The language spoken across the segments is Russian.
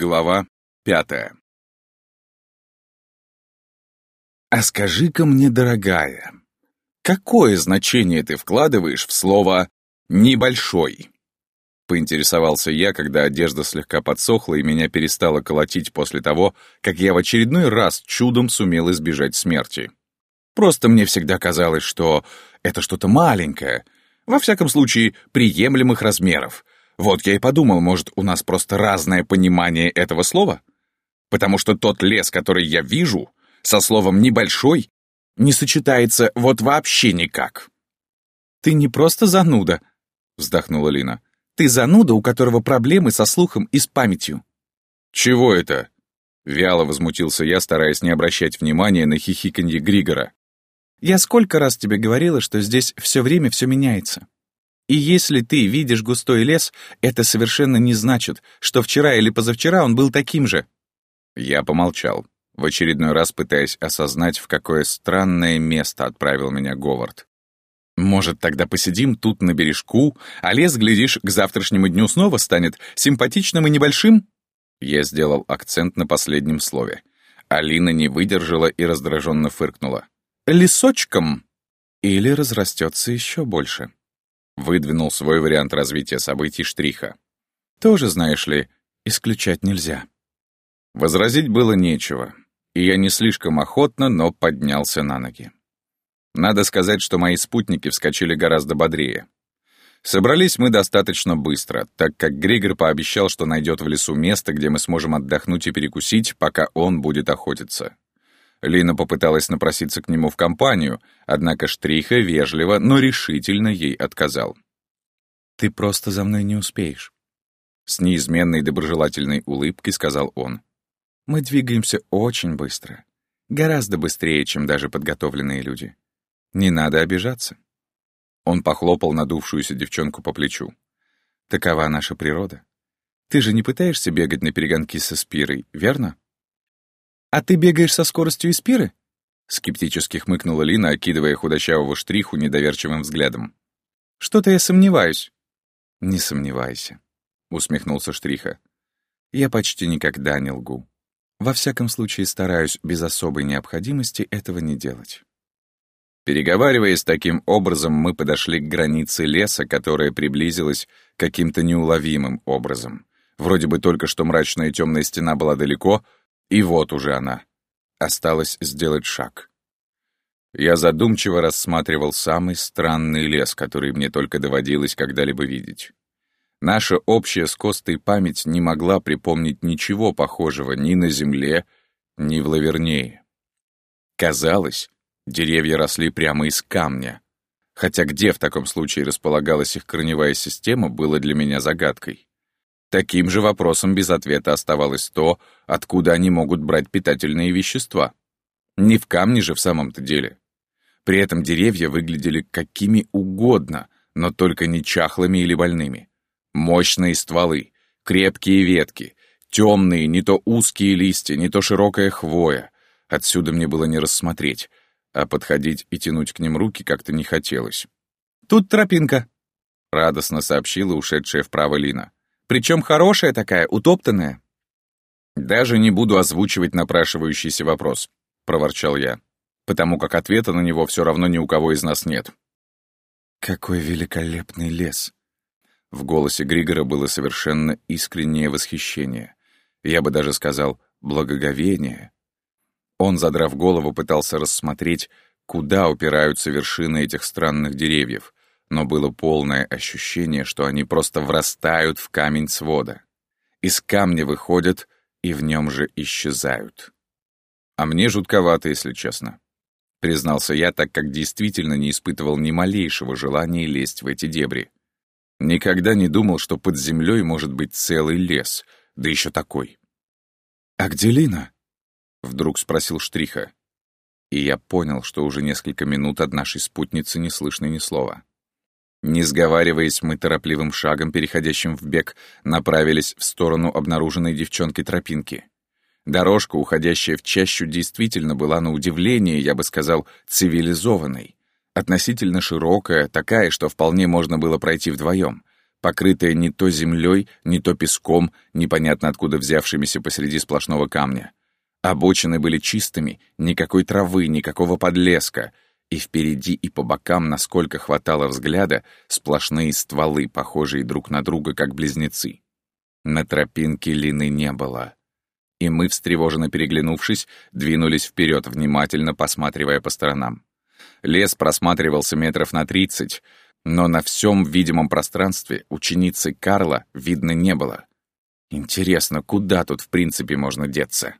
Глава пятая «А скажи-ка мне, дорогая, какое значение ты вкладываешь в слово «небольшой»?» Поинтересовался я, когда одежда слегка подсохла и меня перестало колотить после того, как я в очередной раз чудом сумел избежать смерти. Просто мне всегда казалось, что это что-то маленькое, во всяком случае, приемлемых размеров, вот я и подумал, может, у нас просто разное понимание этого слова? Потому что тот лес, который я вижу, со словом «небольшой», не сочетается вот вообще никак. «Ты не просто зануда», — вздохнула Лина. «Ты зануда, у которого проблемы со слухом и с памятью». «Чего это?» — вяло возмутился я, стараясь не обращать внимания на хихиканье Григора. «Я сколько раз тебе говорила, что здесь все время все меняется. И если ты видишь густой лес, это совершенно не значит, что вчера или позавчера он был таким же. Я помолчал, в очередной раз пытаясь осознать, в какое странное место отправил меня Говард. Может, тогда посидим тут на бережку, а лес, глядишь, к завтрашнему дню снова станет симпатичным и небольшим? Я сделал акцент на последнем слове. Алина не выдержала и раздраженно фыркнула. «Лесочком!» Или разрастется еще больше выдвинул свой вариант развития событий Штриха. Тоже, знаешь ли, исключать нельзя. Возразить было нечего, и я не слишком охотно, но поднялся на ноги. Надо сказать, что мои спутники вскочили гораздо бодрее. Собрались мы достаточно быстро, так как Григор пообещал, что найдет в лесу место, где мы сможем отдохнуть и перекусить, пока он будет охотиться. Лина попыталась напроситься к нему в компанию, однако Штриха вежливо, но решительно ей отказал. «Ты просто за мной не успеешь», — с неизменной доброжелательной улыбкой сказал он. «Мы двигаемся очень быстро, гораздо быстрее, чем даже подготовленные люди. Не надо обижаться». Он похлопал надувшуюся девчонку по плечу. «Такова наша природа. Ты же не пытаешься бегать на перегонки со Спирой, верно?» «А ты бегаешь со скоростью Испиры?» Скептически хмыкнула Лина, окидывая худощавого штриху недоверчивым взглядом. «Что-то я сомневаюсь». «Не сомневайся», — усмехнулся Штриха. «Я почти никогда не лгу. Во всяком случае, стараюсь без особой необходимости этого не делать». Переговариваясь таким образом, мы подошли к границе леса, которая приблизилась каким-то неуловимым образом. Вроде бы только что мрачная темная стена была далеко, и вот уже она. Осталось сделать шаг. Я задумчиво рассматривал самый странный лес, который мне только доводилось когда-либо видеть. Наша общая с Костой память не могла припомнить ничего похожего ни на земле, ни в Лавернее. Казалось, деревья росли прямо из камня, хотя где в таком случае располагалась их корневая система, было для меня загадкой. Таким же вопросом без ответа оставалось то, откуда они могут брать питательные вещества. Не в камне же в самом-то деле. При этом деревья выглядели какими угодно, но только не чахлыми или больными. Мощные стволы, крепкие ветки, темные, не то узкие листья, не то широкая хвоя. Отсюда мне было не рассмотреть, а подходить и тянуть к ним руки как-то не хотелось. «Тут тропинка», — радостно сообщила ушедшая вправо Лина. Причем хорошая такая, утоптанная. «Даже не буду озвучивать напрашивающийся вопрос», — проворчал я, «потому как ответа на него все равно ни у кого из нас нет». «Какой великолепный лес!» В голосе Григора было совершенно искреннее восхищение. Я бы даже сказал «благоговение». Он, задрав голову, пытался рассмотреть, куда упираются вершины этих странных деревьев, но было полное ощущение, что они просто врастают в камень свода. Из камня выходят и в нем же исчезают. А мне жутковато, если честно. Признался я, так как действительно не испытывал ни малейшего желания лезть в эти дебри. Никогда не думал, что под землей может быть целый лес, да еще такой. «А где Лина?» — вдруг спросил Штриха. И я понял, что уже несколько минут от нашей спутницы не слышно ни слова. Не сговариваясь, мы торопливым шагом, переходящим в бег, направились в сторону обнаруженной девчонкой тропинки. Дорожка, уходящая в чащу, действительно была на удивление, я бы сказал, цивилизованной. Относительно широкая, такая, что вполне можно было пройти вдвоем. покрытая не то землей, не то песком, непонятно откуда взявшимися посреди сплошного камня. Обочины были чистыми, никакой травы, никакого подлеска, и впереди и по бокам, насколько хватало взгляда, сплошные стволы, похожие друг на друга, как близнецы. На тропинке Лины не было. И мы, встревоженно переглянувшись, двинулись вперед, внимательно посматривая по сторонам. Лес просматривался метров на тридцать, но на всем видимом пространстве ученицы Карла видно не было. Интересно, куда тут в принципе можно деться?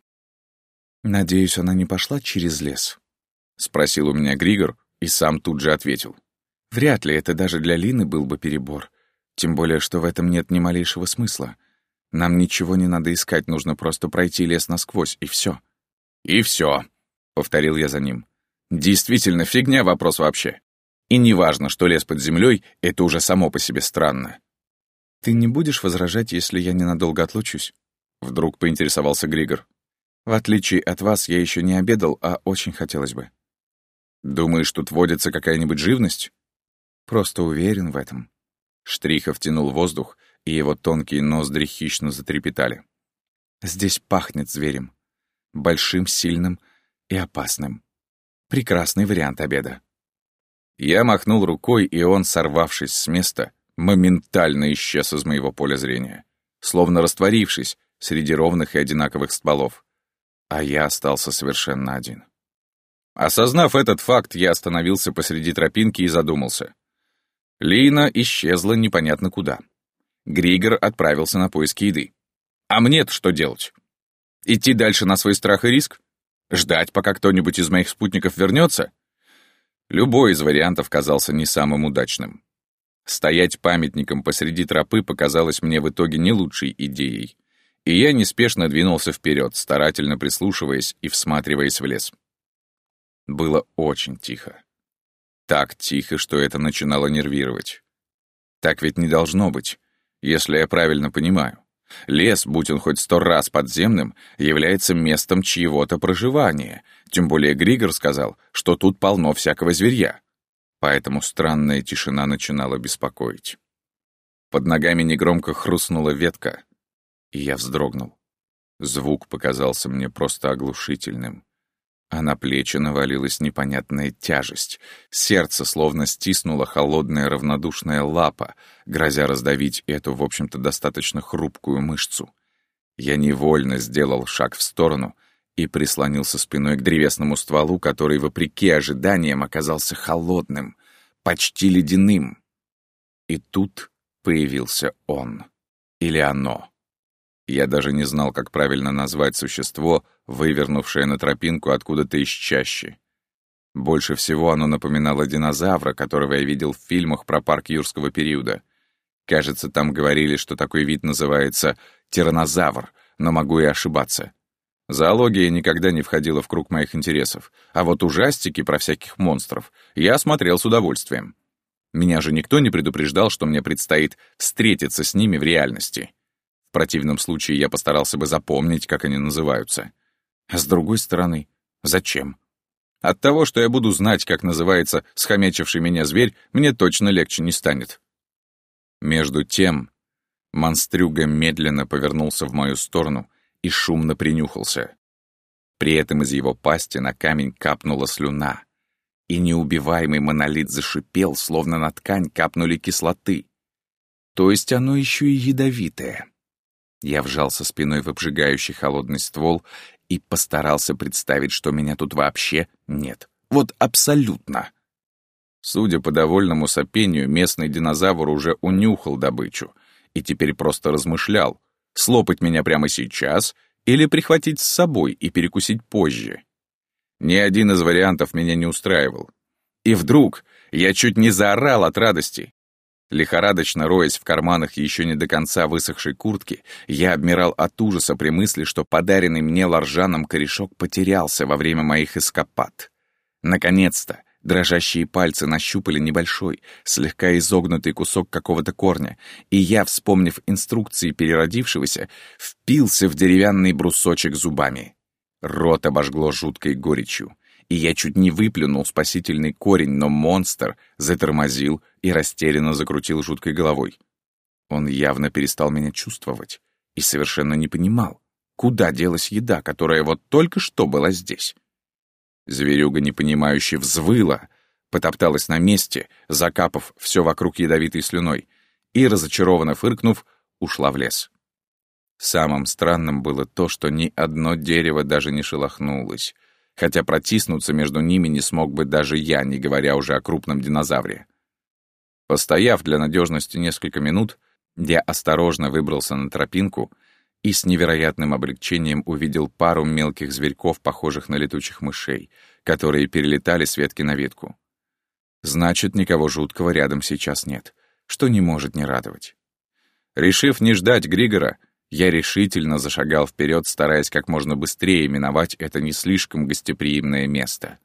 «Надеюсь, она не пошла через лес?» — спросил у меня Григор и сам тут же ответил. «Вряд ли это даже для Лины был бы перебор. Тем более, что в этом нет ни малейшего смысла. Нам ничего не надо искать, нужно просто пройти лес насквозь, и все. «И все, повторил я за ним. «Действительно, фигня вопрос вообще. И неважно, что лес под землей, это уже само по себе странно». «Ты не будешь возражать, если я ненадолго отлучусь?» Вдруг поинтересовался Григор. В отличие от вас, я еще не обедал, а очень хотелось бы. Думаешь, тут водится какая-нибудь живность? Просто уверен в этом. Штрихов тянул воздух, и его тонкие ноздри хищно затрепетали. Здесь пахнет зверем. Большим, сильным и опасным. Прекрасный вариант обеда. Я махнул рукой, и он, сорвавшись с места, моментально исчез из моего поля зрения, словно растворившись среди ровных и одинаковых стволов а я остался совершенно один. Осознав этот факт, я остановился посреди тропинки и задумался. Лина исчезла непонятно куда. Григор отправился на поиски еды. А мне-то что делать? Идти дальше на свой страх и риск? Ждать, пока кто-нибудь из моих спутников вернется? Любой из вариантов казался не самым удачным. Стоять памятником посреди тропы показалось мне в итоге не лучшей идеей и я неспешно двинулся вперед, старательно прислушиваясь и всматриваясь в лес. Было очень тихо. Так тихо, что это начинало нервировать. Так ведь не должно быть, если я правильно понимаю. Лес, будь он хоть сто раз подземным, является местом чьего-то проживания, тем более Григор сказал, что тут полно всякого зверья. Поэтому странная тишина начинала беспокоить. Под ногами негромко хрустнула ветка, и я вздрогнул. Звук показался мне просто оглушительным. А на плечи навалилась непонятная тяжесть. Сердце словно стиснула холодная равнодушная лапа, грозя раздавить эту, в общем-то, достаточно хрупкую мышцу. Я невольно сделал шаг в сторону и прислонился спиной к древесному стволу, который, вопреки ожиданиям, оказался холодным, почти ледяным. И тут появился он. Или оно. Я даже не знал, как правильно назвать существо, вывернувшее на тропинку откуда-то из чащи. Больше всего оно напоминало динозавра, которого я видел в фильмах про парк юрского периода. Кажется, там говорили, что такой вид называется тиранозавр, но могу и ошибаться. Зоология никогда не входила в круг моих интересов, а вот ужастики про всяких монстров я смотрел с удовольствием. Меня же никто не предупреждал, что мне предстоит встретиться с ними в реальности. В противном случае я постарался бы запомнить, как они называются. С другой стороны, зачем? От того, что я буду знать, как называется схомячивший меня зверь, мне точно легче не станет. Между тем, монстрюга медленно повернулся в мою сторону и шумно принюхался. При этом из его пасти на камень капнула слюна, и неубиваемый монолит зашипел, словно на ткань капнули кислоты. То есть оно еще и ядовитое. Я вжался спиной в обжигающий холодный ствол и постарался представить, что меня тут вообще нет. Вот абсолютно. Судя по довольному сопению, местный динозавр уже унюхал добычу и теперь просто размышлял, слопать меня прямо сейчас или прихватить с собой и перекусить позже. Ни один из вариантов меня не устраивал. И вдруг я чуть не заорал от радости. Лихорадочно роясь в карманах еще не до конца высохшей куртки, я обмирал от ужаса при мысли, что подаренный мне ларжаном корешок потерялся во время моих эскапад. Наконец-то дрожащие пальцы нащупали небольшой, слегка изогнутый кусок какого-то корня, и я, вспомнив инструкции переродившегося, впился в деревянный брусочек зубами. Рот обожгло жуткой горечью и я чуть не выплюнул спасительный корень, но монстр затормозил и растерянно закрутил жуткой головой. Он явно перестал меня чувствовать и совершенно не понимал, куда делась еда, которая вот только что была здесь. Зверюга непонимающе взвыла, потопталась на месте, закапав все вокруг ядовитой слюной, и, разочарованно фыркнув, ушла в лес. Самым странным было то, что ни одно дерево даже не шелохнулось, хотя протиснуться между ними не смог бы даже я, не говоря уже о крупном динозавре. Постояв для надежности несколько минут, я осторожно выбрался на тропинку и с невероятным облегчением увидел пару мелких зверьков, похожих на летучих мышей, которые перелетали с ветки на ветку. Значит, никого жуткого рядом сейчас нет, что не может не радовать. Решив не ждать Григора, я решительно зашагал вперед, стараясь как можно быстрее миновать это не слишком гостеприимное место.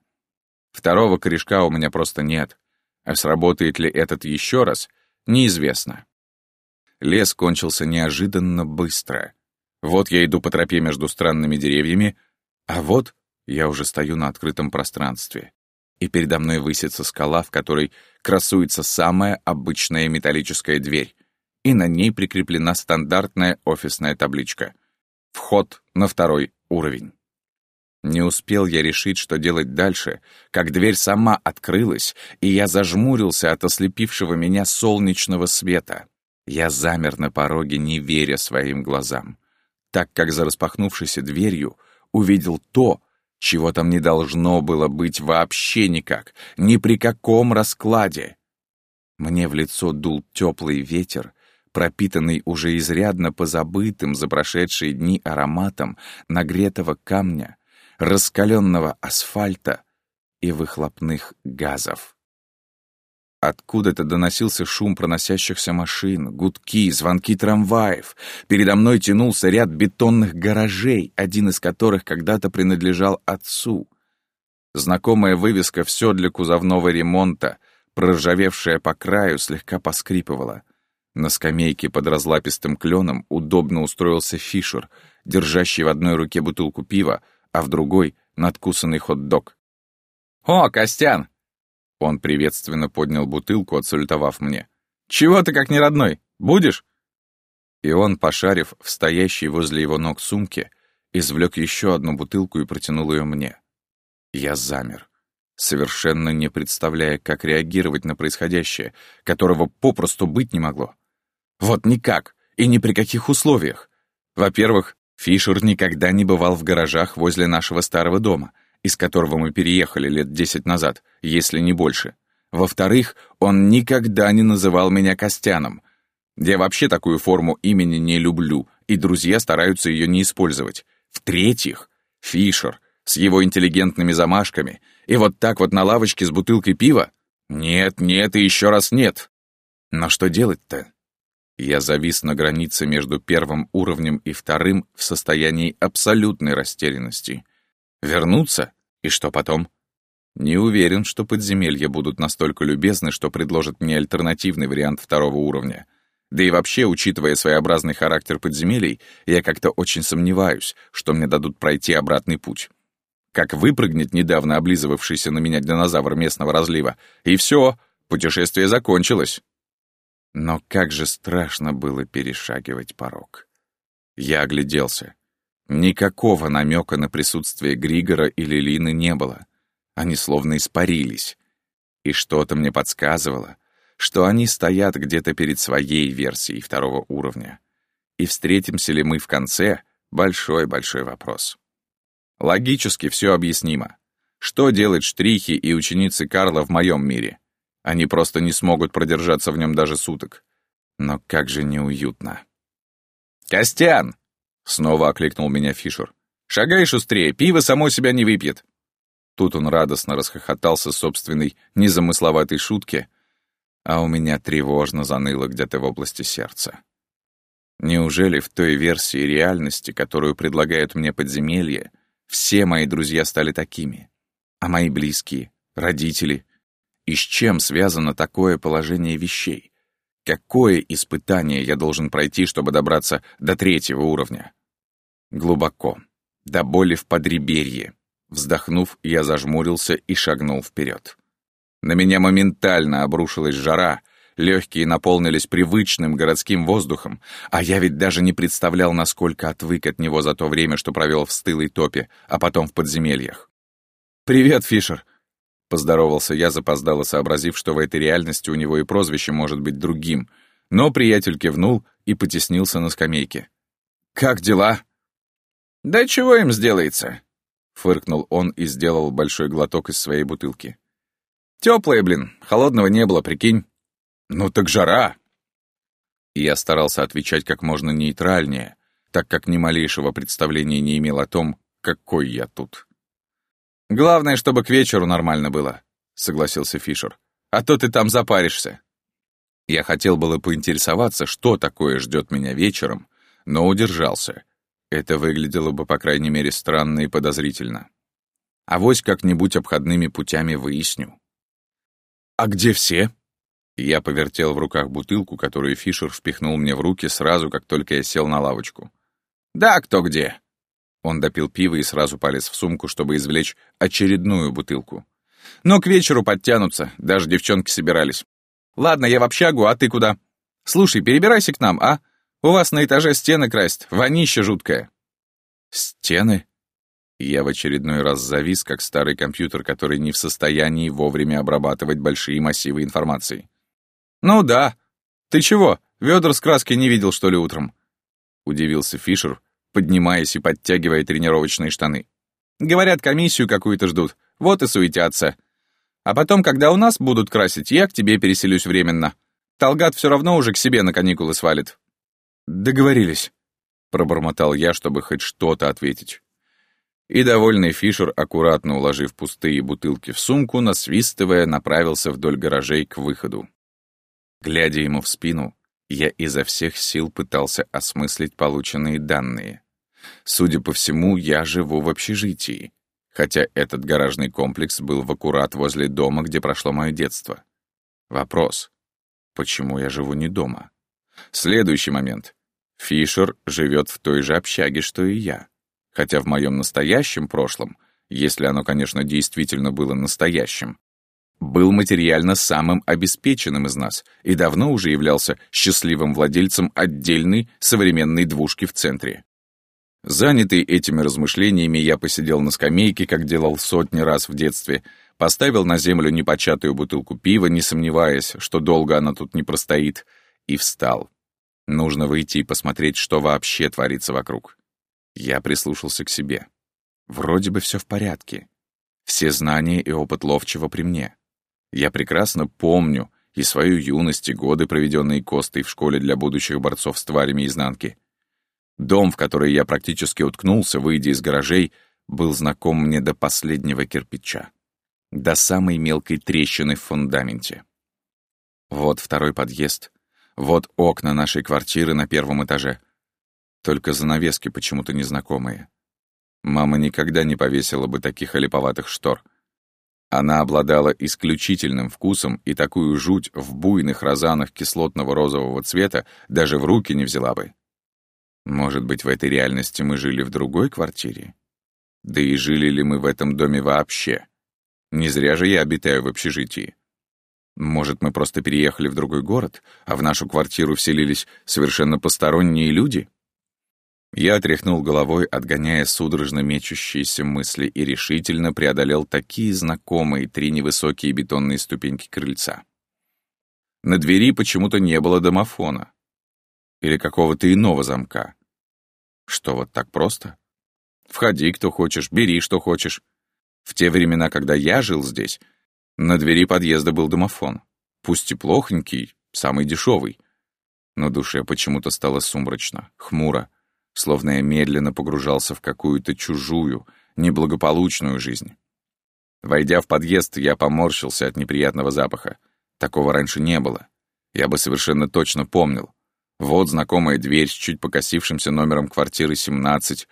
Второго корешка у меня просто нет, а сработает ли этот еще раз, неизвестно. Лес кончился неожиданно быстро. Вот я иду по тропе между странными деревьями, а вот я уже стою на открытом пространстве. И передо мной высится скала, в которой красуется самая обычная металлическая дверь, и на ней прикреплена стандартная офисная табличка. Вход на второй уровень. Не успел я решить, что делать дальше, как дверь сама открылась, и я зажмурился от ослепившего меня солнечного света. Я замер на пороге, не веря своим глазам, так как за распахнувшейся дверью увидел то, чего там не должно было быть вообще никак, ни при каком раскладе. Мне в лицо дул теплый ветер, пропитанный уже изрядно позабытым за прошедшие дни ароматом нагретого камня, раскаленного асфальта и выхлопных газов. Откуда-то доносился шум проносящихся машин, гудки, звонки трамваев. Передо мной тянулся ряд бетонных гаражей, один из которых когда-то принадлежал отцу. Знакомая вывеска «Все для кузовного ремонта», проржавевшая по краю, слегка поскрипывала. На скамейке под разлапистым кленом удобно устроился Фишер, держащий в одной руке бутылку пива, а в другой — надкусанный хот-дог. «О, Костян, он приветственно поднял бутылку, отсультовав мне. «Чего ты как не родной? Будешь?» И он, пошарив в стоящей возле его ног сумке, извлек еще одну бутылку и протянул ее мне. Я замер, совершенно не представляя, как реагировать на происходящее, которого попросту быть не могло. Вот никак и ни при каких условиях. Во-первых, Фишер никогда не бывал в гаражах возле нашего старого дома — из которого мы переехали лет десять назад, если не больше. Во-вторых, он никогда не называл меня Костяном. Я вообще такую форму имени не люблю, и друзья стараются ее не использовать. В-третьих, Фишер с его интеллигентными замашками, и вот так вот на лавочке с бутылкой пива? Нет, нет и еще раз нет. Но что делать-то? Я завис на границе между первым уровнем и вторым в состоянии абсолютной растерянности. Вернуться? И что потом? Не уверен, что подземелья будут настолько любезны, что предложат мне альтернативный вариант второго уровня. Да и вообще, учитывая своеобразный характер подземелий, я как-то очень сомневаюсь, что мне дадут пройти обратный путь. Как выпрыгнет недавно облизывавшийся на меня динозавр местного разлива, и все, путешествие закончилось. Но как же страшно было перешагивать порог. Я огляделся. Никакого намека на присутствие Григора или Лины не было. Они словно испарились. И что-то мне подсказывало, что они стоят где-то перед своей версией второго уровня. И встретимся ли мы в конце — большой-большой вопрос. Логически все объяснимо. Что делать штрихи и ученицы Карла в моем мире? Они просто не смогут продержаться в нем даже суток. Но как же неуютно. «Костян!» Снова окликнул меня Фишер. «Шагай шустрее, пиво само себя не выпьет». Тут он радостно расхохотался собственной незамысловатой шутке, а у меня тревожно заныло где-то в области сердца. Неужели в той версии реальности, которую предлагают мне подземелье, все мои друзья стали такими? А мои близкие, родители? И с чем связано такое положение вещей? Какое испытание я должен пройти, чтобы добраться до третьего уровня? Глубоко, до боли в подреберье. Вздохнув, я зажмурился и шагнул вперед. На меня моментально обрушилась жара, легкие наполнились привычным городским воздухом, а я ведь даже не представлял, насколько отвык от него за то время, что провел в стылой топе, а потом в подземельях. «Привет, Фишер!» — поздоровался я, запоздало сообразив, что в этой реальности у него и прозвище может быть другим, но приятель кивнул и потеснился на скамейке. «Как дела?» «Да чего им сделается?» — фыркнул он и сделал большой глоток из своей бутылки. «Тёплое, блин, холодного не было, прикинь». «Ну так жара!» И я старался отвечать как можно нейтральнее, так как ни малейшего представления не имел о том, какой я тут. «Главное, чтобы к вечеру нормально было», — согласился Фишер. «А то ты там запаришься». Я хотел было поинтересоваться, что такое ждет меня вечером, но удержался. Это выглядело бы, по крайней мере, странно и подозрительно. Авось как-нибудь обходными путями выясню. «А где все?» Я повертел в руках бутылку, которую Фишер впихнул мне в руки сразу, как только я сел на лавочку. «Да, кто где?» Он допил пиво и сразу полез в сумку, чтобы извлечь очередную бутылку. «Но к вечеру подтянутся, даже девчонки собирались. Ладно, я в общагу, а ты куда? Слушай, перебирайся к нам, а? У вас на этаже стены красть, вонище жуткое». «Стены?» Я в очередной раз завис, как старый компьютер, который не в состоянии вовремя обрабатывать большие массивы информации. «Ну да. Ты чего, ведр с краской не видел, что ли, утром?» Удивился Фишер, поднимаясь и подтягивая тренировочные штаны. «Говорят, комиссию какую-то ждут, вот и суетятся. А потом, когда у нас будут красить, я к тебе переселюсь временно. Талгат все равно уже к себе на каникулы свалит». «Договорились», — пробормотал я, чтобы хоть что-то ответить. И довольный Фишер, аккуратно уложив пустые бутылки в сумку, насвистывая, направился вдоль гаражей к выходу. Глядя ему в спину, я изо всех сил пытался осмыслить полученные данные. Судя по всему, я живу в общежитии, хотя этот гаражный комплекс был в аккурат возле дома, где прошло мое детство. Вопрос. Почему я живу не дома? Следующий момент. Фишер живет в той же общаге, что и я. Хотя в моем настоящем прошлом, если оно, конечно, действительно было настоящим, был материально самым обеспеченным из нас и давно уже являлся счастливым владельцем отдельной современной двушки в центре. Занятый этими размышлениями, я посидел на скамейке, как делал сотни раз в детстве, поставил на землю непочатую бутылку пива, не сомневаясь, что долго она тут не простоит, и встал. Нужно выйти и посмотреть, что вообще творится вокруг. Я прислушался к себе. Вроде бы все в порядке. Все знания и опыт ловчего при мне. Я прекрасно помню и свою юность, и годы, проведенные Костой в школе для будущих борцов с тварями изнанки. Дом, в который я практически уткнулся, выйдя из гаражей, был знаком мне до последнего кирпича. До самой мелкой трещины в фундаменте. Вот второй подъезд. Вот окна нашей квартиры на первом этаже. Только занавески почему-то незнакомые. Мама никогда не повесила бы таких олиповатых штор. Она обладала исключительным вкусом и такую жуть в буйных розанах кислотного розового цвета даже в руки не взяла бы. Может быть, в этой реальности мы жили в другой квартире? Да и жили ли мы в этом доме вообще? Не зря же я обитаю в общежитии. Может, мы просто переехали в другой город, а в нашу квартиру вселились совершенно посторонние люди? Я отряхнул головой, отгоняя судорожно мечущиеся мысли, и решительно преодолел такие знакомые три невысокие бетонные ступеньки крыльца. На двери почему-то не было домофона. Или какого-то иного замка. Что, вот так просто? Входи, кто хочешь, бери, что хочешь. В те времена, когда я жил здесь, на двери подъезда был домофон. Пусть и плохонький, самый дешевый. Но душе почему-то стало сумрачно, хмуро, словно я медленно погружался в какую-то чужую, неблагополучную жизнь. Войдя в подъезд, я поморщился от неприятного запаха. Такого раньше не было. Я бы совершенно точно помнил. Вот знакомая дверь с чуть покосившимся номером квартиры 17.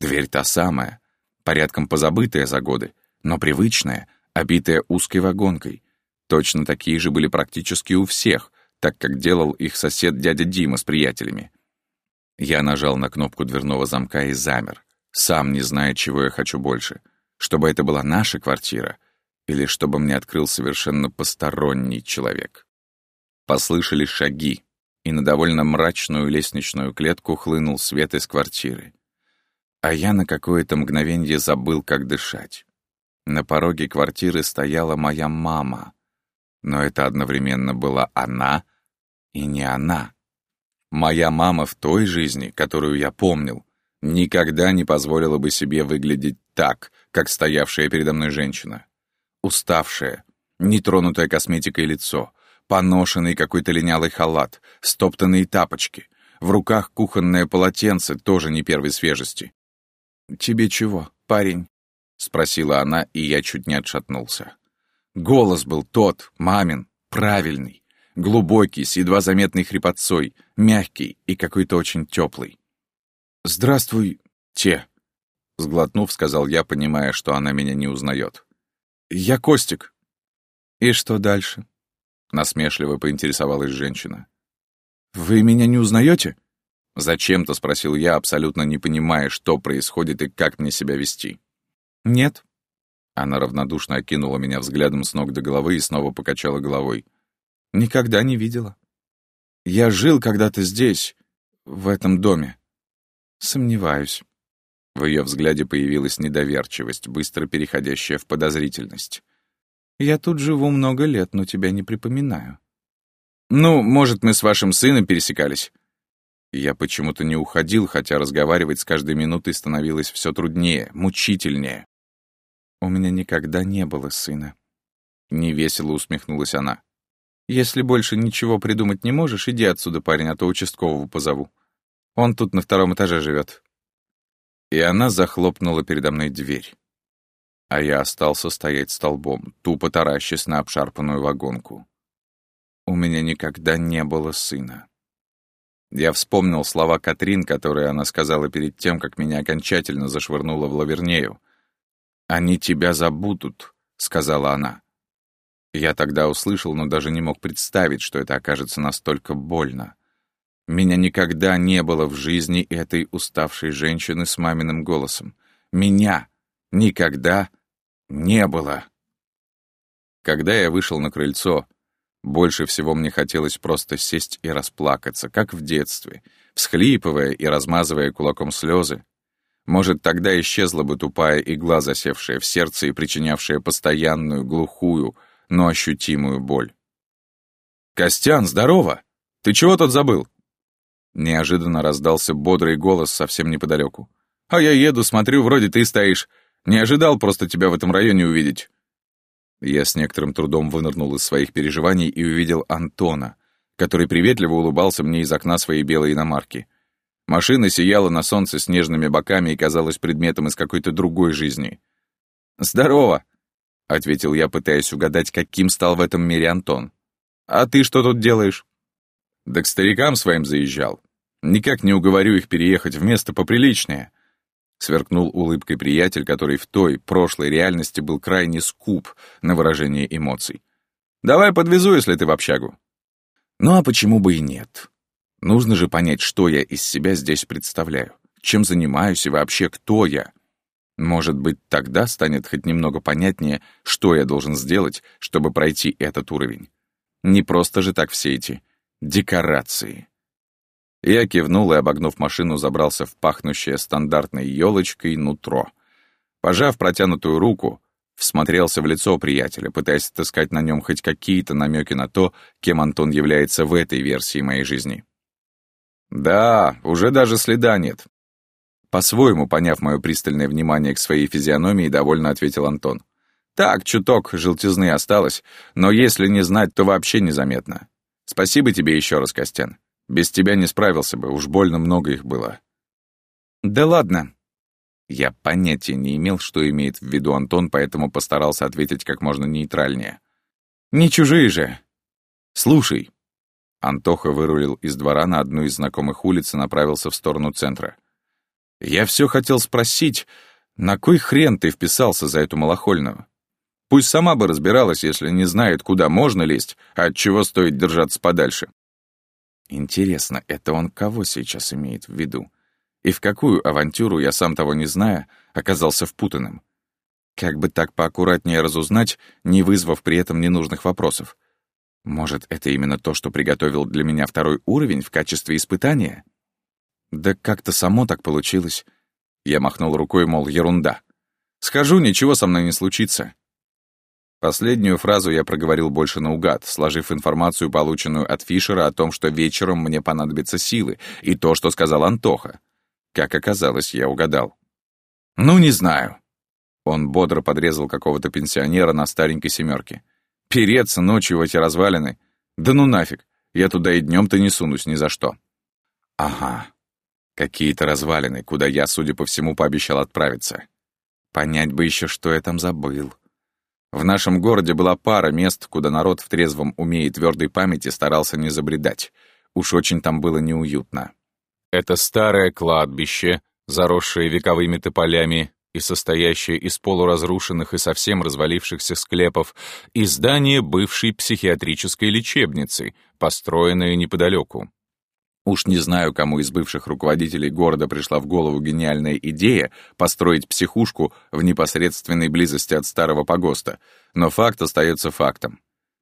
Дверь та самая, порядком позабытая за годы, но привычная, обитая узкой вагонкой. Точно такие же были практически у всех, так как делал их сосед дядя Дима с приятелями. Я нажал на кнопку дверного замка и замер, сам не зная, чего я хочу больше. Чтобы это была наша квартира или чтобы мне открыл совершенно посторонний человек. Послышались шаги, и на довольно мрачную лестничную клетку хлынул свет из квартиры. А я на какое-то мгновенье забыл, как дышать. На пороге квартиры стояла моя мама, но это одновременно была она и не она. Моя мама в той жизни, которую я помнил, никогда не позволила бы себе выглядеть так, как стоявшая передо мной женщина. Уставшая, нетронутое косметикой лицо, поношенный какой-то линялый халат, стоптанные тапочки, в руках кухонное полотенце, тоже не первой свежести. «Тебе чего, парень?» — спросила она, и я чуть не отшатнулся. Голос был тот, мамин, правильный, глубокий, с едва заметной хрипотцой, мягкий и какой-то очень теплый. «Здравствуй, те», — сглотнув, сказал я, понимая, что она меня не узнает. «Я Костик». «И что дальше?» — насмешливо поинтересовалась женщина. «Вы меня не узнаете?» Зачем-то спросил я, абсолютно не понимая, что происходит и как мне себя вести. «Нет». Она равнодушно окинула меня взглядом с ног до головы и снова покачала головой. «Никогда не видела. Я жил когда-то здесь, в этом доме. Сомневаюсь». В ее взгляде появилась недоверчивость, быстро переходящая в подозрительность. «Я тут живу много лет, но тебя не припоминаю». «Ну, может, мы с вашим сыном пересекались?» Я почему-то не уходил, хотя разговаривать с каждой минутой становилось все труднее, мучительнее. «У меня никогда не было сына». Невесело усмехнулась она. «Если больше ничего придумать не можешь, иди отсюда, парень, а то участкового позову. Он тут на втором этаже живет и она захлопнула передо мной дверь. А я остался стоять столбом, тупо таращась на обшарпанную вагонку. У меня никогда не было сына. Я вспомнил слова Катрин, которые она сказала перед тем, как меня окончательно зашвырнуло в лавернею. «Они тебя забудут», — сказала она. Я тогда услышал, но даже не мог представить, что это окажется настолько больно. Меня никогда не было в жизни этой уставшей женщины с маминым голосом. Меня никогда не было. Когда я вышел на крыльцо, больше всего мне хотелось просто сесть и расплакаться, как в детстве, всхлипывая и размазывая кулаком слезы. Может, тогда исчезла бы тупая игла, засевшая в сердце и причинявшая постоянную, глухую, но ощутимую боль. «Костян, здорово! Ты чего тут забыл?» Неожиданно раздался бодрый голос совсем неподалеку. «А я еду, смотрю, вроде ты стоишь. Не ожидал просто тебя в этом районе увидеть». Я с некоторым трудом вынырнул из своих переживаний и увидел Антона, который приветливо улыбался мне из окна своей белой иномарки. Машина сияла на солнце снежными боками и казалась предметом из какой-то другой жизни. «Здорово!» — ответил я, пытаясь угадать, каким стал в этом мире Антон. «А ты что тут делаешь?» «Да к старикам своим заезжал. Никак не уговорю их переехать в место поприличнее. Сверкнул улыбкой приятель, который в той, прошлой реальности был крайне скуп на выражение эмоций. «Давай подвезу, если ты в общагу». Ну а почему бы и нет? Нужно же понять, что я из себя здесь представляю, чем занимаюсь и вообще кто я. Может быть, тогда станет хоть немного понятнее, что я должен сделать, чтобы пройти этот уровень. Не просто же так все эти декорации. Я кивнул и, обогнув машину, забрался в пахнущее стандартной елочкой нутро. Пожав протянутую руку, всмотрелся в лицо приятеля, пытаясь отыскать на нем хоть какие-то намеки на то, кем Антон является в этой версии моей жизни. Да, уже даже следа нет. По-своему, поняв мое пристальное внимание к своей физиономии, довольно ответил Антон. Так, чуток желтизны осталось, но если не знать, то вообще незаметно. Спасибо тебе еще раз, Костян. Без тебя не справился бы, уж больно много их было». «Да ладно». Я понятия не имел, что имеет в виду Антон, поэтому постарался ответить как можно нейтральнее. «Не чужие же». «Слушай». Антоха вырулил из двора на одну из знакомых улиц и направился в сторону центра. «Я все хотел спросить, на кой хрен ты вписался за эту малохольную? Пусть сама бы разбиралась, если не знает, куда можно лезть, а от чего стоит держаться подальше. Интересно, это он кого сейчас имеет в виду? И в какую авантюру, я сам того не зная, оказался впутанным? Как бы так поаккуратнее разузнать, не вызвав при этом ненужных вопросов? Может, это именно то, что приготовил для меня второй уровень в качестве испытания? Да как-то само так получилось. Я махнул рукой, мол, ерунда. Схожу, ничего со мной не случится. Последнюю фразу я проговорил больше наугад, сложив информацию, полученную от Фишера о том, что вечером мне понадобятся силы, и то, что сказал Антоха. Как оказалось, я угадал. «Ну, не знаю». Он бодро подрезал какого-то пенсионера на старенькой семерке. Переться ночью в эти развалины? Да ну нафиг, я туда и днем-то не сунусь ни за что. Ага, какие-то развалины, куда я, судя по всему, пообещал отправиться. Понять бы еще, что я там забыл. В нашем городе была пара мест, куда народ в трезвом уме и твердой памяти старался не забредать. Уж очень там было неуютно. Это старое кладбище, заросшее вековыми тополями, и состоящее из полуразрушенных и совсем развалившихся склепов, и здание бывшей психиатрической лечебницы, построенное неподалеку. Уж не знаю, кому из бывших руководителей города пришла в голову гениальная идея построить психушку в непосредственной близости от старого погоста, но факт остается фактом.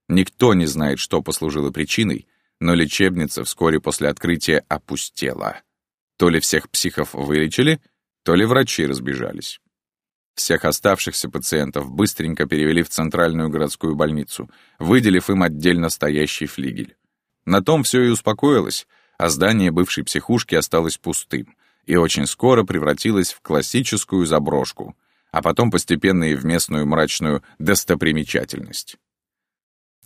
Никто не знает, что послужило причиной, но лечебница вскоре после открытия опустела. То ли всех психов вылечили, то ли врачи разбежались. Всех оставшихся пациентов быстренько перевели в центральную городскую больницу, выделив им отдельно стоящий флигель. На том все и успокоилось, а здание бывшей психушки осталось пустым и очень скоро превратилось в классическую заброшку, а потом постепенно и в местную мрачную достопримечательность.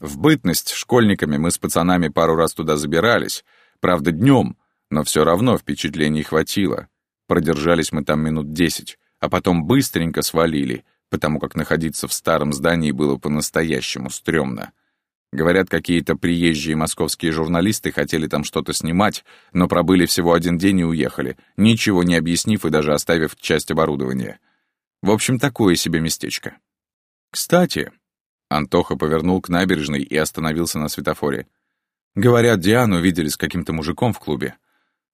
В бытность школьниками мы с пацанами пару раз туда забирались, правда, днем, но все равно впечатлений хватило. Продержались мы там минут десять, а потом быстренько свалили, потому как находиться в старом здании было по-настоящему стрёмно. Говорят, какие-то приезжие московские журналисты хотели там что-то снимать, но пробыли всего один день и уехали, ничего не объяснив и даже оставив часть оборудования. В общем, такое себе местечко. Кстати, Антоха повернул к набережной и остановился на светофоре. Говорят, Диану видели с каким-то мужиком в клубе.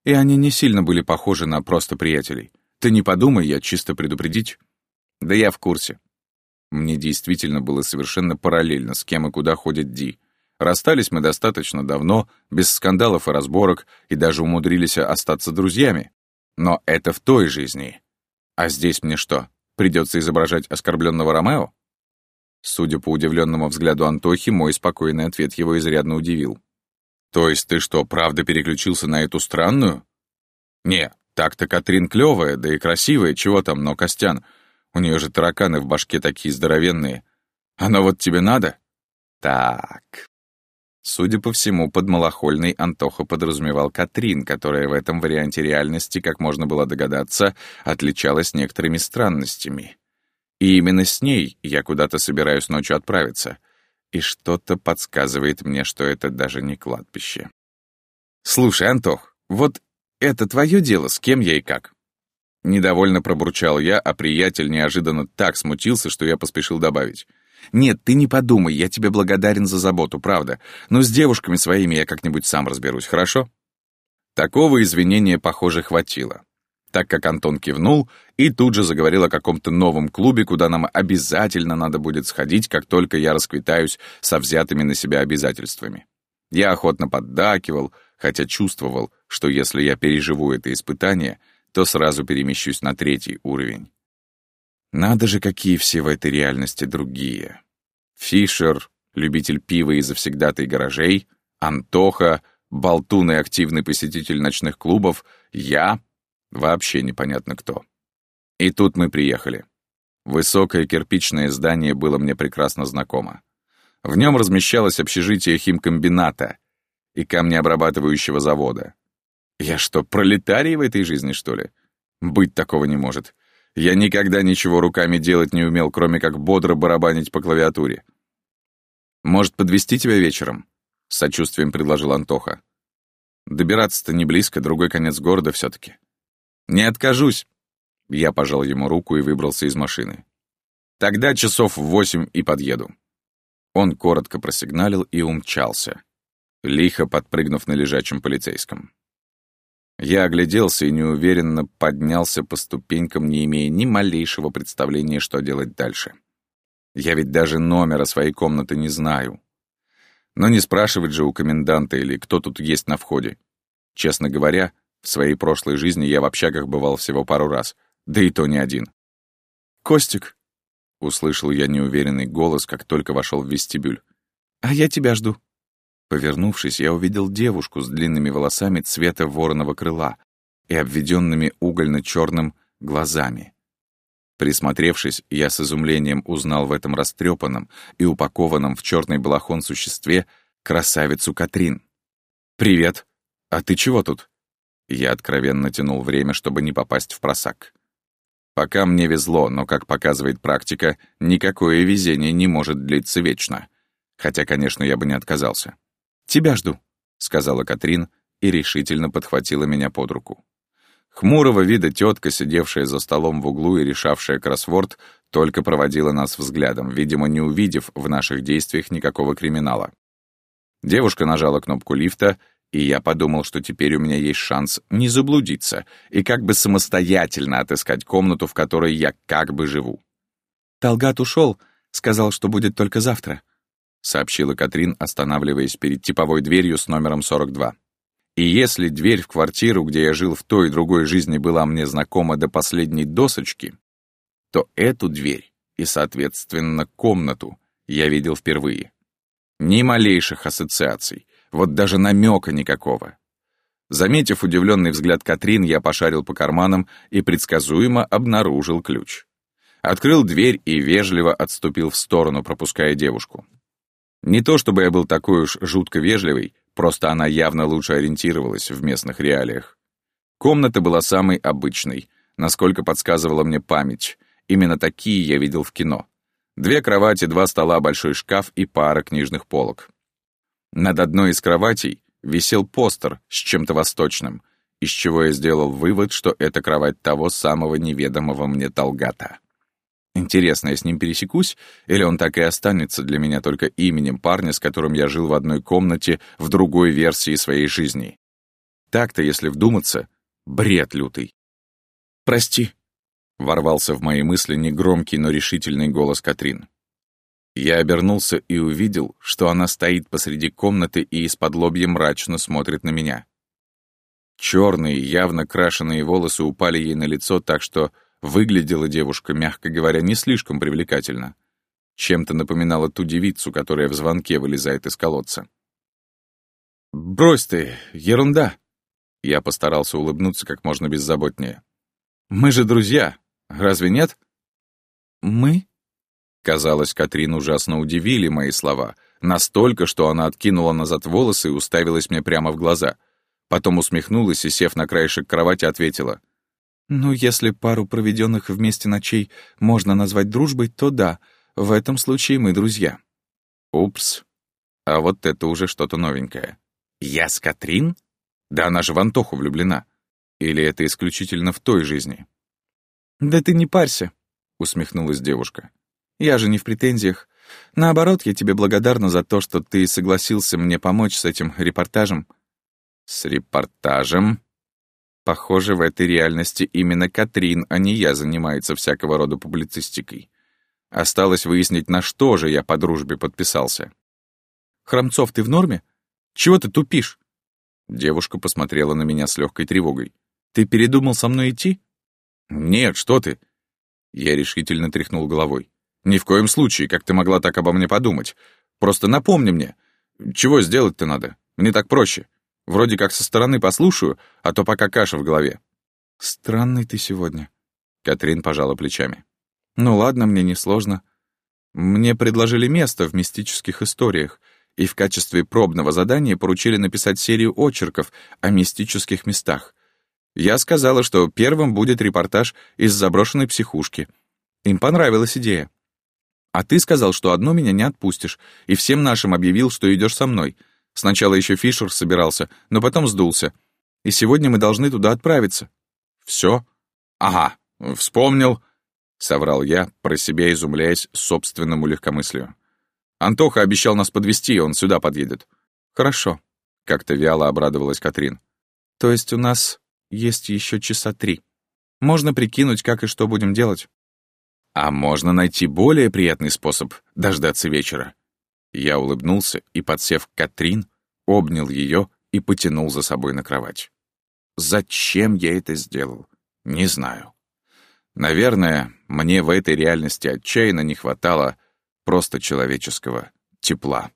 И они не сильно были похожи на просто приятелей. Ты не подумай, я чисто предупредить. Да я в курсе. Мне действительно было совершенно параллельно, с кем и куда ходит Ди. Расстались мы достаточно давно, без скандалов и разборок, и даже умудрились остаться друзьями. Но это в той жизни. А здесь мне что, придется изображать оскорбленного Ромео? Судя по удивленному взгляду Антохи, мой спокойный ответ его изрядно удивил. «То есть ты что, правда переключился на эту странную?» «Не, так-то Катрин клевая, да и красивая, чего там, но Костян, у нее же тараканы в башке такие здоровенные. Оно вот тебе надо? Так. Судя по всему, под малохольной Антоха подразумевал Катрин, которая в этом варианте реальности, как можно было догадаться, отличалась некоторыми странностями. И именно с ней я куда-то собираюсь ночью отправиться. И что-то подсказывает мне, что это даже не кладбище. «Слушай, Антох, вот это твое дело, с кем я и как». Недовольно пробурчал я, а приятель неожиданно так смутился, что я поспешил добавить. «Нет, ты не подумай, я тебе благодарен за заботу, правда. Но с девушками своими я как-нибудь сам разберусь, хорошо?» Такого извинения, похоже, хватило, так как Антон кивнул и тут же заговорил о каком-то новом клубе, куда нам обязательно надо будет сходить, как только я расквитаюсь со взятыми на себя обязательствами. Я охотно поддакивал, хотя чувствовал, что если я переживу это испытание, то сразу перемещусь на третий уровень. Надо же, какие все в этой реальности другие. Фишер, любитель пива и завсегдатай гаражей, Антоха, болтун и активный посетитель ночных клубов, я — вообще непонятно кто. И тут мы приехали. Высокое кирпичное здание было мне прекрасно знакомо. В нем размещалось общежитие химкомбината и камнеобрабатывающего завода. Я что, пролетарий в этой жизни, что ли? Быть такого не может. Я никогда ничего руками делать не умел, кроме как бодро барабанить по клавиатуре. «Может, подвести тебя вечером?» — с сочувствием предложил Антоха. «Добираться-то не близко, другой конец города все таки «Не откажусь!» Я пожал ему руку и выбрался из машины. «Тогда часов в восемь и подъеду». Он коротко просигналил и умчался, лихо подпрыгнув на лежачем полицейском. Я огляделся и неуверенно поднялся по ступенькам, не имея ни малейшего представления, что делать дальше. Я ведь даже номера своей комнаты не знаю. Но не спрашивать же у коменданта или кто тут есть на входе. Честно говоря, в своей прошлой жизни я в общагах бывал всего пару раз, да и то не один. «Костик!» — услышал я неуверенный голос, как только вошел в вестибюль. «А я тебя жду». Повернувшись, я увидел девушку с длинными волосами цвета вороного крыла и обведенными угольно-черным глазами. Присмотревшись, я с изумлением узнал в этом растрепанном и упакованном в черный балахон существе красавицу Катрин. «Привет! А ты чего тут?» Я откровенно тянул время, чтобы не попасть в просак. Пока мне везло, но, как показывает практика, никакое везение не может длиться вечно. Хотя, конечно, я бы не отказался. «Тебя жду», — сказала Катрин и решительно подхватила меня под руку. Хмурого вида тетка, сидевшая за столом в углу и решавшая кроссворд, только проводила нас взглядом, видимо, не увидев в наших действиях никакого криминала. Девушка нажала кнопку лифта, и я подумал, что теперь у меня есть шанс не заблудиться и как бы самостоятельно отыскать комнату, в которой я как бы живу. «Талгат ушел, сказал, что будет только завтра», — сообщила Катрин, останавливаясь перед типовой дверью с номером 42. И если дверь в квартиру, где я жил в той и другой жизни, была мне знакома до последней досочки, то эту дверь и, соответственно, комнату я видел впервые. Ни малейших ассоциаций, вот даже намека никакого. Заметив удивленный взгляд Катрин, я пошарил по карманам и предсказуемо обнаружил ключ. Открыл дверь и вежливо отступил в сторону, пропуская девушку. Не то чтобы я был такой уж жутко вежливый, просто она явно лучше ориентировалась в местных реалиях. Комната была самой обычной, насколько подсказывала мне память. Именно такие я видел в кино. Две кровати, два стола, большой шкаф и пара книжных полок. Над одной из кроватей висел постер с чем-то восточным, из чего я сделал вывод, что это кровать того самого неведомого мне Талгата. Интересно, я с ним пересекусь, или он так и останется для меня только именем парня, с которым я жил в одной комнате в другой версии своей жизни? Так-то, если вдуматься, бред лютый. «Прости», — ворвался в мои мысли негромкий, но решительный голос Катрин. Я обернулся и увидел, что она стоит посреди комнаты и из-под лобья мрачно смотрит на меня. Черные, явно крашеные волосы упали ей на лицо так, что Выглядела девушка, мягко говоря, не слишком привлекательно. Чем-то напоминала ту девицу, которая в звонке вылезает из колодца. «Брось ты, ерунда!» Я постарался улыбнуться как можно беззаботнее. «Мы же друзья, разве нет?» «Мы?» Казалось, Катрин ужасно удивили мои слова, настолько, что она откинула назад волосы и уставилась мне прямо в глаза. Потом усмехнулась и, сев на краешек кровати, ответила — ну, если пару проведенных вместе ночей можно назвать дружбой, то да, в этом случае мы друзья. Упс. А вот это уже что-то новенькое. Я с Катрин? Да она же в Антоху влюблена. Или это исключительно в той жизни? Да ты не парься, усмехнулась девушка. Я же не в претензиях. Наоборот, я тебе благодарна за то, что ты согласился мне помочь с этим репортажем. С репортажем? Похоже, в этой реальности именно Катрин, а не я, занимается всякого рода публицистикой. Осталось выяснить, на что же я по дружбе подписался. «Хромцов, ты в норме? Чего ты тупишь?» Девушка посмотрела на меня с легкой тревогой. «Ты передумал со мной идти?» «Нет, что ты!» Я решительно тряхнул головой. «Ни в коем случае, как ты могла так обо мне подумать. Просто напомни мне. Чего сделать-то надо? Мне так проще. Вроде как со стороны послушаю, а то пока каша в голове». «Странный ты сегодня», — Катрин пожала плечами. «Ну ладно, мне не сложно. Мне предложили место в мистических историях, и в качестве пробного задания поручили написать серию очерков о мистических местах. Я сказала, что первым будет репортаж из заброшенной психушки. Им понравилась идея. А ты сказал, что одну меня не отпустишь, и всем нашим объявил, что идешь со мной — Сначала еще Фишер собирался, но потом сдулся. И сегодня мы должны туда отправиться. Все? Ага, вспомнил, — соврал я, про себя изумляясь собственному легкомыслию. Антоха обещал нас подвести, он сюда подъедет. Хорошо, — как-то вяло обрадовалась Катрин. То есть у нас есть еще часа три. Можно прикинуть, как и что будем делать. А можно найти более приятный способ дождаться вечера. Я улыбнулся и, подсев к Катрин, обнял ее и потянул за собой на кровать. Зачем я это сделал? Не знаю. Наверное, мне в этой реальности отчаянно не хватало просто человеческого тепла.